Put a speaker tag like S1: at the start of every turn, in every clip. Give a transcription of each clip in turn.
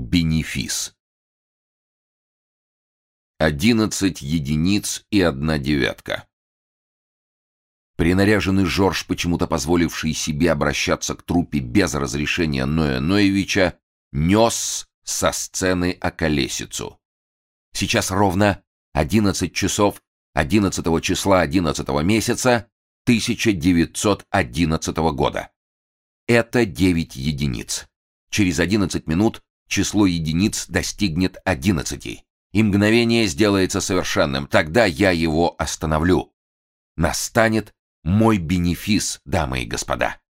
S1: Бенефис. Одиннадцать единиц и одна девятка. Принаряженный Жорж, почему-то позволивший себе обращаться к труппе без разрешения Ноя Ноевича, нес со сцены околесицу. Сейчас ровно одиннадцать часов одиннадцатого числа одиннадцатого месяца 1911 года. Это девять единиц. Через одиннадцать минут число единиц достигнет одиннадцати, и мгновение сделается совершенным. Тогда я его остановлю. Настанет мой бенефис, дамы и господа.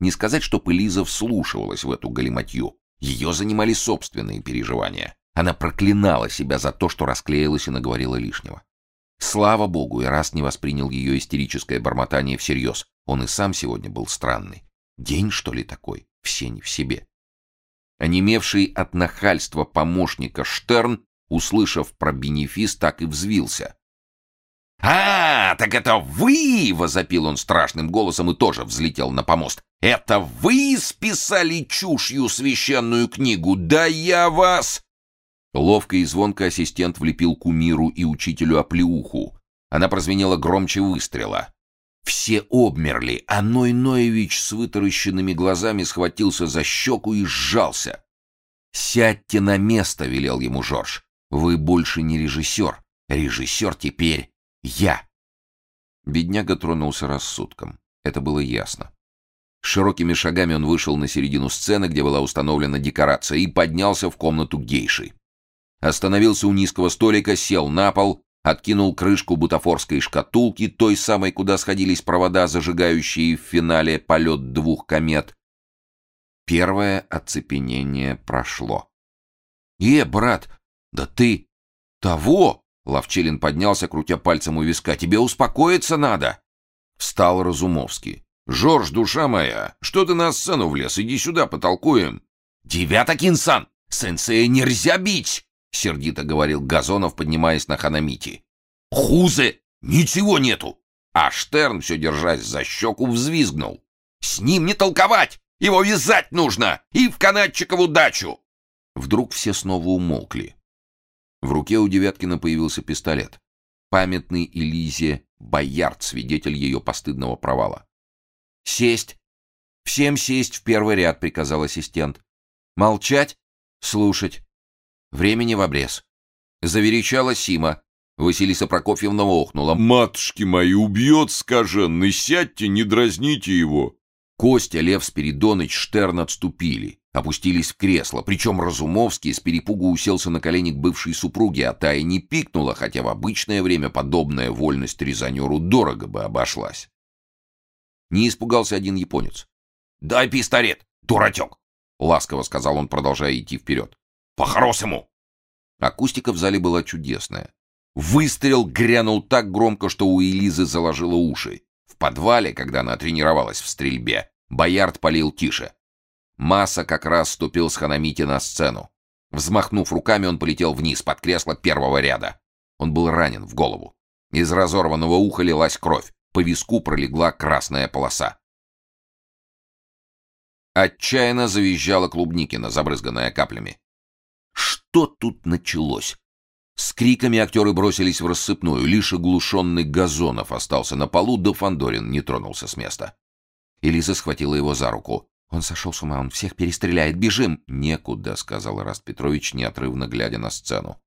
S1: Не сказать, что Пылиза вслушивалась в эту галиматью. Ее занимали собственные переживания. Она проклинала себя за то, что расклеилась и наговорила лишнего. Слава богу, и раз не воспринял ее истерическое бормотание всерьез. Он и сам сегодня был странный. День, что ли, такой? Все не в себе. Онемевший от нахальства помощника Штерн, услышав про бенефис, так и взвился. «А, так это вы!» — возопил он страшным голосом и тоже взлетел на помост. «Это вы списали чушью священную книгу? Да я вас...» Ловко и звонко ассистент влепил кумиру и учителю оплеуху. Она прозвенела громче выстрела. Все обмерли, а Ной Ноевич с вытаращенными глазами схватился за щеку и сжался. «Сядьте на место», — велел ему Жорж. «Вы больше не режиссер. Режиссер теперь я». Бедняга тронулся рассудком. Это было ясно. Широкими шагами он вышел на середину сцены, где была установлена декорация, и поднялся в комнату гейши. Остановился у низкого столика, сел на пол откинул крышку бутафорской шкатулки, той самой, куда сходились провода, зажигающие в финале полет двух комет. Первое оцепенение прошло. «Е, брат, да ты того!» Ловчилин поднялся, крутя пальцем у виска. «Тебе успокоиться надо!» Встал Разумовский. «Жорж, душа моя, что ты на сцену влез? Иди сюда, потолкуем!» «Девятокин-сан! Сенсея нельзя бить!» — сердито говорил Газонов, поднимаясь на Ханамити. «Хузе! Ничего нету!» А Штерн, все держась за щеку, взвизгнул. «С ним не толковать! Его вязать нужно! И в канатчикову дачу!» Вдруг все снова умолкли. В руке у Девяткина появился пистолет. Памятный Элизе Боярд, свидетель ее постыдного провала. «Сесть! Всем сесть в первый ряд», — приказал ассистент. «Молчать? Слушать. Времени в обрез. Заверещала Сима. Василиса Прокофьевна охнула.
S2: «Матушки мои, убьет скаженный! Сядьте, не дразните его!»
S1: Костя, Лев Спиридоныч, Штерн отступили, опустились в кресло, причем Разумовский с перепугу уселся на колени к бывшей супруге, а та и не пикнула, хотя в обычное время подобная вольность резонеру дорого бы обошлась. Не испугался один японец. «Дай пистолет, дурачок!» — ласково сказал он, продолжая идти вперед. По-хорошему!» Акустика в зале была чудесная. Выстрел грянул так громко, что у Элизы заложило уши. В подвале, когда она тренировалась в стрельбе, Боярд полил тише. Масса как раз ступил с Ханамити на сцену. Взмахнув руками, он полетел вниз под кресло первого ряда. Он был ранен в голову. Из разорванного уха лилась кровь. По виску пролегла красная полоса. Отчаянно завизжала Клубникина, забрызганная каплями. Что тут началось? С криками актеры бросились в рассыпную, лишь оглушенный Газонов остался на полу, да Фандорин не тронулся с места. Элиза схватила его за руку. «Он сошел с ума, он всех перестреляет, бежим!» «Некуда», — сказал Раст Петрович, неотрывно глядя на сцену.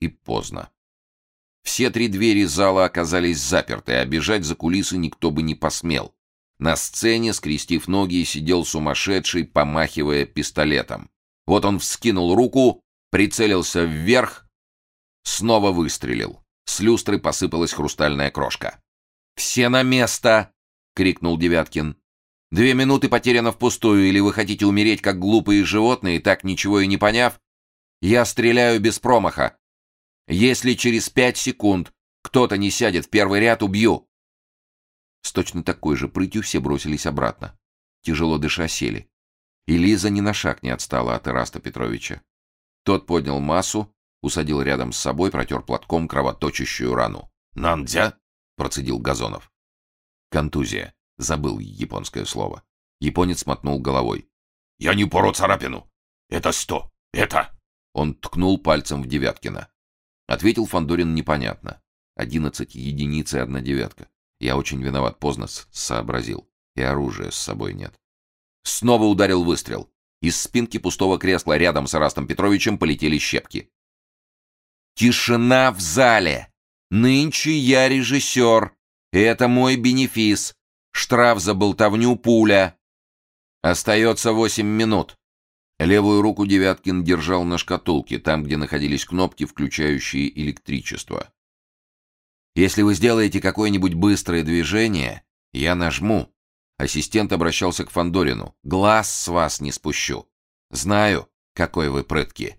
S1: И поздно. Все три двери зала оказались заперты, а бежать за кулисы никто бы не посмел. На сцене, скрестив ноги, сидел сумасшедший, помахивая пистолетом. Вот он вскинул руку, прицелился вверх, снова выстрелил. С люстры посыпалась хрустальная крошка. «Все на место!» — крикнул Девяткин. «Две минуты потеряно впустую, или вы хотите умереть, как глупые животные, так ничего и не поняв? Я стреляю без промаха. Если через пять секунд кто-то не сядет в первый ряд, убью!» С точно такой же прытью все бросились обратно. Тяжело дыша сели. И Лиза ни на шаг не отстала от Ираста Петровича. Тот поднял массу, усадил рядом с собой, протер платком кровоточащую рану. «Нандзя?» — процедил Газонов. «Контузия». Забыл японское слово. Японец мотнул головой. «Я не пору царапину.
S2: Это сто! Это!»
S1: Он ткнул пальцем в Девяткина. Ответил Фандорин непонятно. Одиннадцать единиц и одна девятка. Я очень виноват, поздно сообразил. И оружия с собой нет. Снова ударил выстрел. Из спинки пустого кресла рядом с Арастом Петровичем полетели щепки. «Тишина в зале! Нынче я режиссер. Это мой бенефис. Штраф за болтовню пуля. Остается восемь минут». Левую руку Девяткин держал на шкатулке, там, где находились кнопки, включающие электричество. «Если вы сделаете какое-нибудь быстрое движение, я нажму». Ассистент обращался к Фандорину. «Глаз с вас не спущу. Знаю, какой вы прытки».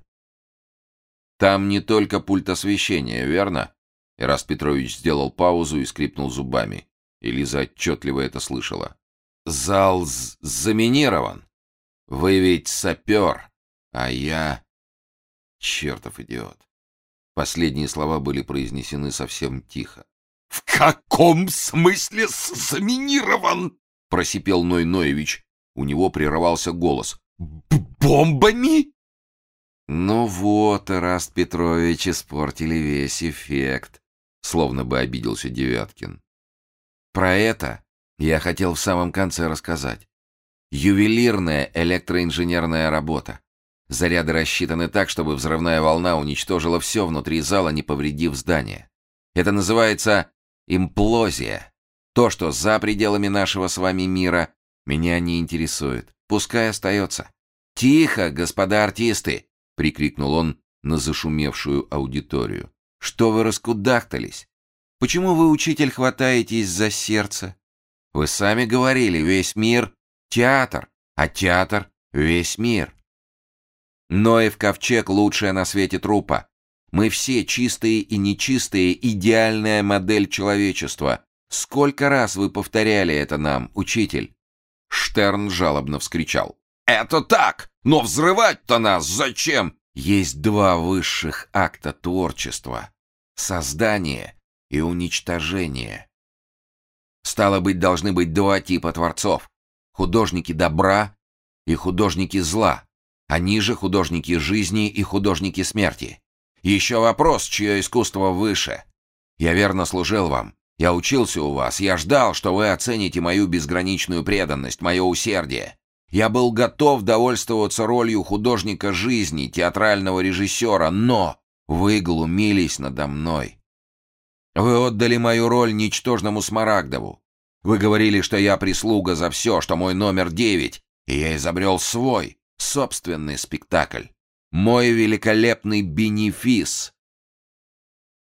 S1: «Там не только пульт освещения, верно?» Ирас Петрович сделал паузу и скрипнул зубами. И Лиза отчетливо это слышала. «Зал заминирован. Вы ведь сапер, а я... Чертов идиот. Последние слова были произнесены совсем тихо.
S2: «В каком смысле заминирован?»
S1: — просипел Ной Ноевич. У него прерывался голос.
S2: «Бомбами?»
S1: «Ну вот, Раст Петрович, испортили весь эффект», — словно бы обиделся Девяткин. «Про это я хотел в самом конце рассказать. Ювелирная электроинженерная работа. Заряды рассчитаны так, чтобы взрывная волна уничтожила все внутри зала, не повредив здание. Это называется имплозия. То, что за пределами нашего с вами мира, меня не интересует. Пускай остается. «Тихо, господа артисты!» — прикрикнул он на зашумевшую аудиторию. «Что вы раскудахтались? Почему вы, учитель, хватаетесь за сердце? Вы сами говорили, весь мир — театр, а театр — весь мир. Ноев ковчег — лучшая на свете трупа. Мы все чистые и нечистые, идеальная модель человечества. Сколько раз вы повторяли это нам, учитель?» Штерн жалобно вскричал.
S2: «Это так! Но взрывать-то нас зачем?»
S1: Есть два высших акта творчества — создание и уничтожение. Стало быть, должны быть два типа творцов — художники добра и художники зла. Они же художники жизни и художники смерти. Еще вопрос, чье искусство выше. Я верно служил вам. Я учился у вас. Я ждал, что вы оцените мою безграничную преданность, мое усердие. Я был готов довольствоваться ролью художника жизни, театрального режиссера, но вы глумились надо мной. Вы отдали мою роль ничтожному Смарагдову. Вы говорили, что я прислуга за все, что мой номер девять, и я изобрел свой, собственный спектакль. Мой великолепный бенефис.